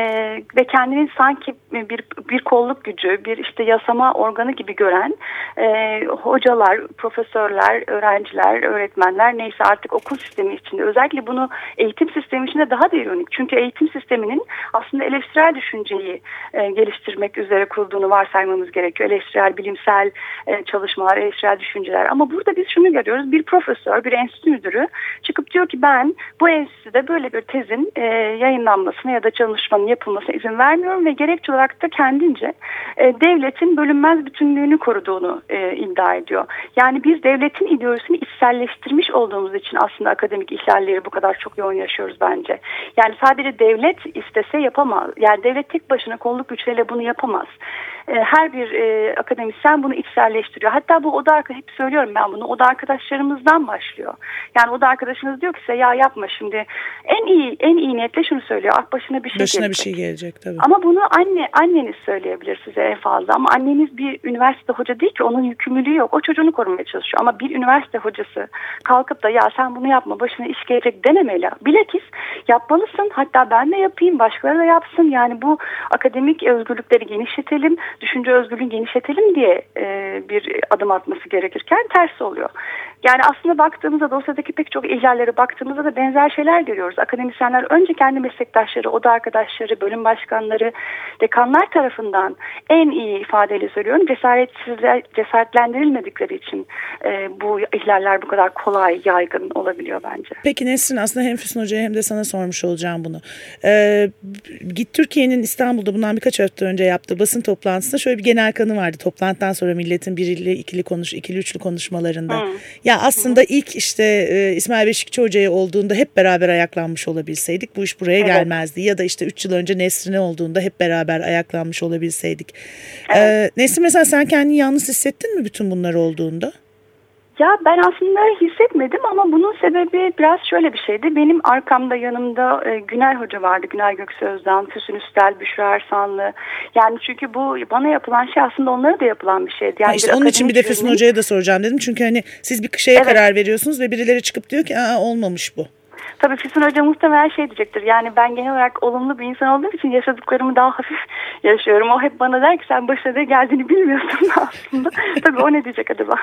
ve kendini sanki bir bir kolluk gücü, bir işte yasama organı gibi gören e, hocalar, profesörler, öğrenciler, öğretmenler neyse artık okul sistemi içinde özellikle bunu eğitim sistemi içinde daha da ironik. Çünkü eğitim sisteminin aslında eleştirel düşünceyi e, geliştirmek üzere kurulduğunu varsaymamız gerekiyor. Eleştirel bilimsel bilimsel e, çalışmalar, eleştirel düşünceler. Ama burada biz şunu görüyoruz. Bir profesör, bir enstitü müdürü çıkıp diyor ki ben bu enstitüde böyle bir tezin e, yayınlanmasına ya da çalışmanın yapılmasına izin vermiyorum ve gerekçe olarak da kendince e, devletin bölünmez bütünlüğünü koruduğunu e, iddia ediyor. Yani biz devletin ideolojisini içselleştirmiş olduğumuz için aslında akademik ihlalleri bu kadar çok yoğun yaşıyoruz bence. Yani sadece devlet istese yapamaz. Yani devlet tek başına kolluk güçleriyle bunu yapamaz. E, her bir e, akademisyen bunu içselleştiriyor. Hatta bu oda arkadaş hep söylüyorum ben bunu oda arkadaşlarımızdan başlıyor. Yani oda arkadaşınız diyor ki size ya yapma şimdi en iyi en iyi niyetle şunu söylüyor. Ah başına bir şey başına gelecek. bir şey gelecek tabii. Ama bunu anne anneniz söyleyebilir size en fazla ama anneniz bir üniversite hoca değil ki onun yükümlülüğü yok. O çocuğunu korumaya çalışıyor ama bir üniversite hocası kalkıp da ya sen bunu yapma başına iş gelecek denemeli. Bilakis yapmalısın hatta ben de yapayım başkaları da yapsın. Yani bu akademik özgürlükleri genişletelim düşünce özgürlüğünü genişletelim diye e, bir adım atması gerekirken ters oluyor. Yani aslında baktığımızda dosyadaki pek çok ihlallere baktığımızda da benzer şeyler görüyoruz. Akademisyenler önce kendi meslektaşları, oda arkadaşları, bölüm başkanları, dekanlar tarafından en iyi ifadeyle söylüyorum cesaretsizler, cesaretlendirilmedikleri için e, bu ihlaller bu kadar kolay, yaygın olabiliyor bence. Peki Nesrin aslında hem Füsun Hoca'ya hem de sana sormuş olacağım bunu. Ee, Git Türkiye'nin İstanbul'da bundan birkaç hafta önce yaptığı basın toplantısında şöyle bir genel kanı vardı. Toplantıdan sonra milletin birili ikili konuş, ikili üçlü konuşmalarında. Hmm. Ya aslında Hı. ilk işte e, İsmail Beşikçi Hoca'ya olduğunda hep beraber ayaklanmış olabilseydik bu iş buraya evet. gelmezdi. Ya da işte 3 yıl önce Nesrin'e olduğunda hep beraber ayaklanmış olabilseydik. Evet. Ee, Nesrin mesela sen kendini yalnız hissettin mi bütün bunlar olduğunda? Ya ben aslında hissetmedim ama bunun sebebi biraz şöyle bir şeydi. Benim arkamda yanımda e, Günay Hoca vardı. Günay Göksu Özdan, Füsun Üstel, Büşra Ersanlı. Yani çünkü bu bana yapılan şey aslında onlara da yapılan bir şeydi. Yani Ha işte onun için bir de Füsun yönünün- Hoca'ya da soracağım dedim. Çünkü hani siz bir şeye Evet. karar veriyorsunuz ve birileri çıkıp diyor ki Aa, olmamış bu. Tabii Füsun Hoca muhtemelen şey diyecektir. Yani ben genel olarak olumlu bir insan olduğum için yaşadıklarımı daha hafif yaşıyorum. O hep bana der ki sen başına ne geldiğini bilmiyorsun aslında. Tabii o ne diyecek acaba?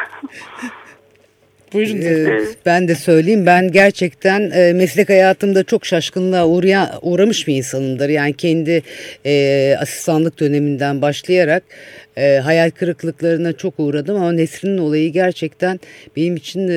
Buyurun. Ee, ben de söyleyeyim ben gerçekten e, meslek hayatımda çok şaşkınlığa uğraya, uğramış bir insanımdır. Yani kendi e, asistanlık döneminden başlayarak e, hayal kırıklıklarına çok uğradım ama Nesrin'in olayı gerçekten benim için e,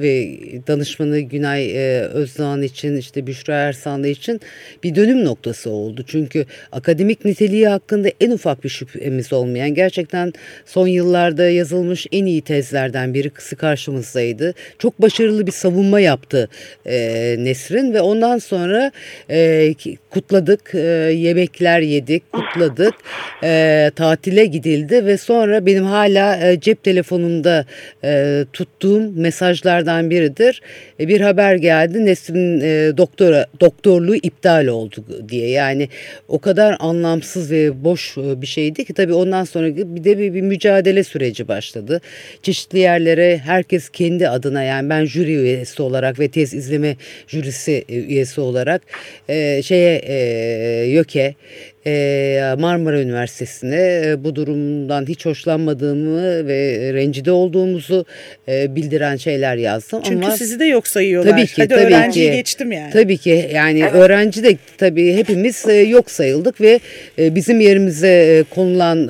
ve danışmanı Günay e, Özdağ'ın için işte Büşra Ersanlı için bir dönüm noktası oldu. Çünkü akademik niteliği hakkında en ufak bir şüphemiz olmayan gerçekten son yıllarda yazılmış en iyi tezlerden birisi karşımızdaydı. Çok başarılı bir savunma yaptı e, Nesrin ve ondan sonra e, kutladık, e, yemekler yedik, kutladık, e, tatile gidildi ve sonra benim hala e, cep telefonumda e, tuttuğum mesajlardan biridir. E, bir haber geldi Nesrin'in e, doktora doktorluğu iptal oldu diye. Yani o kadar anlamsız ve boş bir şeydi ki tabii ondan sonra bir de bir, bir mücadele süreci başladı. Çeşitli yerlere herkes kendi adına yani ben jüri üyesi olarak ve tez izleme jürisi üyesi olarak e, şeye e, YÖK'e Marmara Üniversitesi'ne bu durumdan hiç hoşlanmadığımı ve rencide olduğumuzu bildiren şeyler yazdım. Çünkü ama sizi de yok sayıyorlar. Tabii ki, Hadi tabii öğrenciyi ki. geçtim yani. Tabii ki yani öğrenci de tabii hepimiz yok sayıldık ve bizim yerimize konulan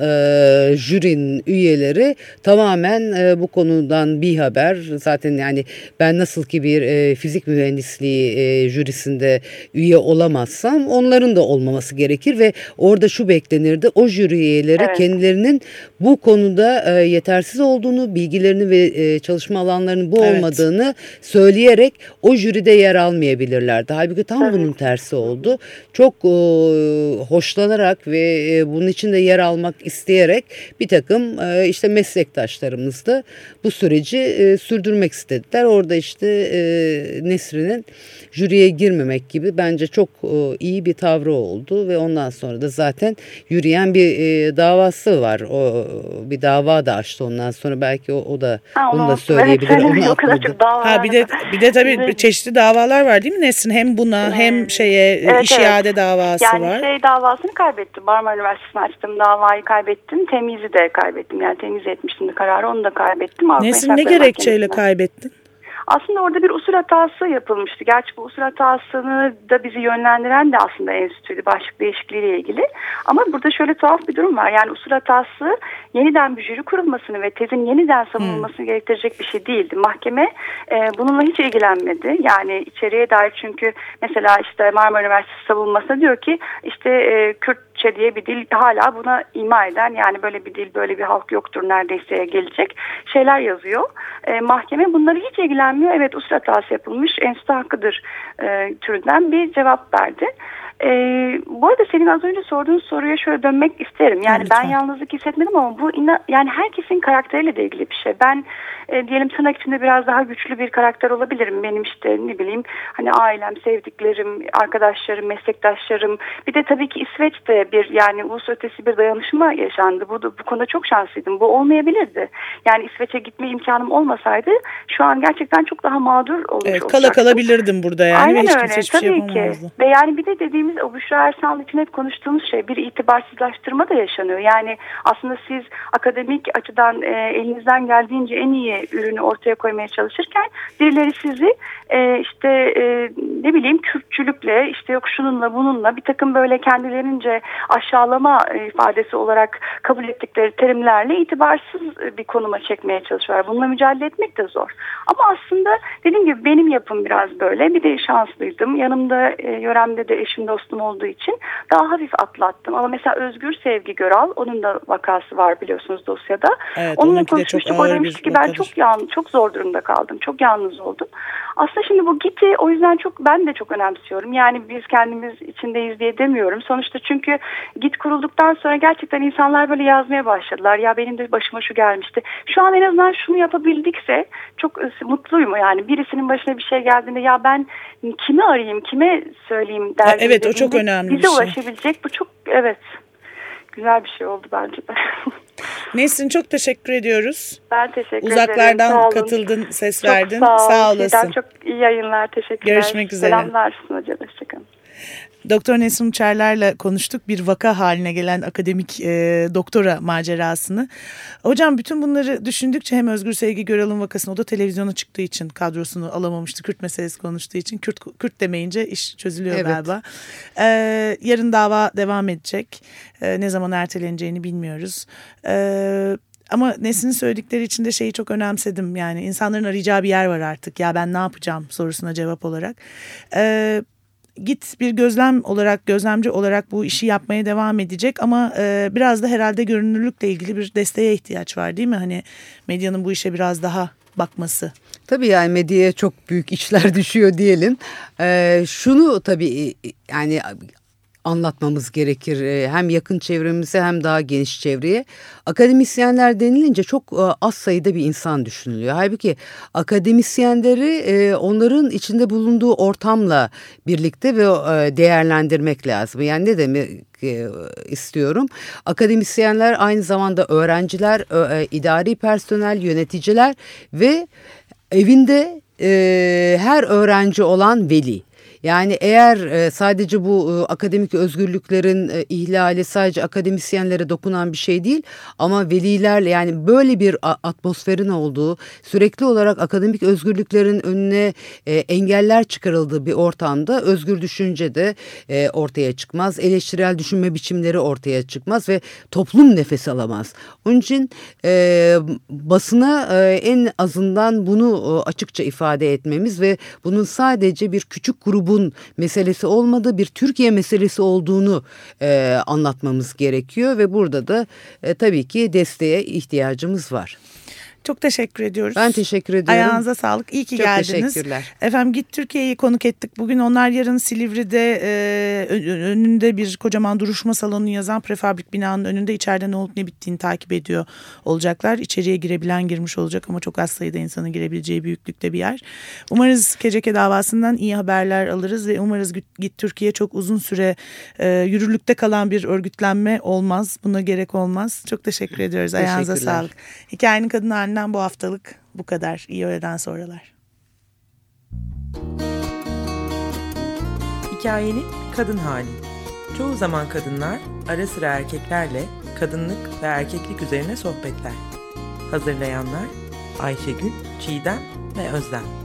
jürinin üyeleri tamamen bu konudan bir haber. Zaten yani ben nasıl ki bir fizik mühendisliği jürisinde üye olamazsam onların da olmaması gerekir ve orada şu beklenirdi. O jüri üyeleri Evet. kendilerinin bu konuda e, yetersiz olduğunu, bilgilerini ve e, çalışma alanlarının bu Evet. olmadığını söyleyerek o jüride yer almayabilirlerdi. Halbuki tam bunun tersi oldu. Çok e, hoşlanarak ve e, bunun içinde yer almak isteyerek bir takım e, işte meslektaşlarımız da bu süreci e, sürdürmek istediler. Orada işte e, Nesrin'in jüriye girmemek gibi bence çok e, iyi bir tavrı oldu ve ondan sonra da zaten yürüyen bir e, davası var. O bir dava da açtı ondan sonra belki o, o da Ha, bunu da unuttum. söyleyebilir. Evet, Onu o kadar çok dava Ha bir de bir de tabii çeşitli davalar var değil mi Nesrin? Hem buna hem şeye Evet, iş evet. iade davası yani var. şey davasını kaybettim. Marmara Üniversitesi'ne açtığım davayı kaybettim. Temizi de kaybettim. Yani temiz etmiştim de kararı onu da kaybettim. Avrupa Nesrin ne gerekçeyle kaybettin? Aslında orada bir usul hatası yapılmıştı. Gerçi bu usul hatasını da bizi yönlendiren de aslında enstitüydü başlık değişikliğiyle ilgili. Ama burada şöyle tuhaf bir durum var. Yani usul hatası yeniden bir jüri kurulmasını ve tezin yeniden savunulmasını gerektirecek bir şey değildi. Mahkeme e, bununla hiç ilgilenmedi. Yani içeriye dair çünkü mesela işte Marmara Üniversitesi savunmasında diyor ki işte e, Kürtçe diye bir dil hala buna ima eden yani böyle bir dil böyle bir halk yoktur neredeyse gelecek şeyler yazıyor. E, mahkeme bunları hiç ilgilenmiyor. Evet usul hatası yapılmış enstitü hakkıdır e, türünden bir cevap verdi. E, bu arada senin az önce sorduğun soruya şöyle dönmek isterim. Yani Lütfen. ben yalnızlık hissetmedim ama bu ina- yani herkesin karakteriyle de ilgili bir şey. Ben e, diyelim tırnak içinde biraz daha güçlü bir karakter olabilirim. Benim işte ne bileyim hani ailem, sevdiklerim, arkadaşlarım, meslektaşlarım. Bir de tabii ki İsveç'te bir yani ulus ötesi bir dayanışma yaşandı. Bu, bu konuda çok şanslıydım. Bu olmayabilirdi. Yani İsveç'e gitme imkanım olmasaydı şu an gerçekten çok daha mağdur olmuş Evet, kala olacaktım. kalabilirdim burada yani Aynen hiç öyle şey tabii ki. yapamazdı. Ve yani bir de dediğimiz o Büşra Ersan'la için hep konuştuğumuz şey bir itibarsızlaştırma da yaşanıyor. Yani aslında siz akademik açıdan e, elinizden geldiğince en iyi ürünü ortaya koymaya çalışırken birileri sizi e, işte e, ne bileyim Kürtçülükle işte yok şununla bununla bir takım böyle kendilerince aşağılama ifadesi olarak kabul ettikleri terimlerle itibarsız bir konuma çekmeye çalışıyorlar. Bununla mücadele etmek de zor. Ama aslında dediğim gibi benim yapım biraz böyle. Bir de şanslıydım. Yanımda e, yöremde de eşim dostum olduğu için daha hafif atlattım. Ama mesela Özgür Sevgi Göral onun da vakası var biliyorsunuz dosyada. Evet, Onunla konuşmuştuk. O demişti ki ben çok yan, çok zor durumda kaldım. Çok yalnız oldum. Aslında şimdi bu GİT'i o yüzden çok ben de çok önemsiyorum. Yani biz kendimiz içindeyiz diye demiyorum. Sonuçta çünkü GİT kurulduktan sonra gerçekten insanlar böyle yazmaya başladılar. Ya benim de başıma şu gelmişti. Şu an en azından şunu yapabildikse çok mutluyum yani. Birisinin başına bir şey geldiğinde ya ben kimi arayayım, kime söyleyeyim derdim. Evet o çok önemli bize bir şey. ulaşabilecek. Bu çok evet güzel bir şey oldu bence de. Nesrin çok teşekkür ediyoruz. Ben teşekkür Uzaklardan ederim. katıldın, ses çok verdin. Sağ, ol. sağ olasın. Şeyden çok iyi yayınlar. Teşekkürler. Görüşmek üzere. Selamlar hocam. Hoşçakalın. Doktor Nesrin Uçerler'le konuştuk bir vaka haline gelen akademik e, doktora macerasını. Hocam bütün bunları düşündükçe hem Özgür Sevgi Göral'ın vakasını o da televizyona çıktığı için kadrosunu alamamıştı. Kürt meselesi konuştuğu için Kürt, Kürt demeyince iş çözülüyor evet. galiba. E, yarın dava devam edecek. E, ne zaman erteleneceğini bilmiyoruz. Evet. Ama Nesin'in söyledikleri için de şeyi çok önemsedim. Yani insanların arayacağı bir yer var artık. Ya ben ne yapacağım sorusuna cevap olarak. Ee, git bir gözlem olarak gözlemci olarak bu işi yapmaya devam edecek ama e, biraz da herhalde görünürlükle ilgili bir desteğe ihtiyaç var değil mi? Hani medyanın bu işe biraz daha bakması. Tabii yani medyaya çok büyük işler düşüyor diyelim. Ee, şunu tabii yani anlatmamız gerekir. Ee, hem yakın çevremize hem daha geniş çevreye. Akademisyenler denilince çok e, az sayıda bir insan düşünülüyor. Halbuki akademisyenleri e, onların içinde bulunduğu ortamla birlikte ve e, değerlendirmek lazım. Yani ne demek istiyorum. Akademisyenler aynı zamanda öğrenciler, idari personel, yöneticiler ve evinde her öğrenci olan veli. Yani eğer e, sadece bu e, akademik özgürlüklerin e, ihlali sadece akademisyenlere dokunan bir şey değil ama velilerle yani böyle bir atmosferin olduğu sürekli olarak akademik özgürlüklerin önüne engeller çıkarıldığı bir ortamda özgür düşünce de ortaya çıkmaz. Eleştirel düşünme biçimleri ortaya çıkmaz ve toplum nefes alamaz. Onun için basına en azından bunu açıkça ifade etmemiz ve bunun sadece bir küçük grubun grubun meselesi olmadığı bir Türkiye meselesi olduğunu e, anlatmamız gerekiyor ve burada da e, tabii ki desteğe ihtiyacımız var. Çok teşekkür ediyoruz. Ben teşekkür ediyorum. Ayağınıza sağlık. İyi ki Çok geldiniz. teşekkürler. Efendim Git Türkiye'yi konuk ettik. Bugün onlar yarın Silivri'de e, önünde bir kocaman duruşma salonu yazan prefabrik binanın önünde içeride ne olup ne bittiğini takip ediyor olacaklar. İçeriye girebilen girmiş olacak ama çok az sayıda insanın girebileceği büyüklükte bir yer. Umarız Keceke davasından iyi haberler alırız ve umarız Git Türkiye çok uzun süre e, yürürlükte kalan bir örgütlenme olmaz. Buna gerek olmaz. Çok teşekkür ediyoruz. Ayağınıza sağlık. Hikayenin kadın haline Benden bu haftalık bu kadar. İyi öğleden sonralar. Hikayenin kadın hali. Çoğu zaman kadınlar ara sıra erkeklerle kadınlık ve erkeklik üzerine sohbetler. Hazırlayanlar Ayşegül, Çiğdem ve Özlem.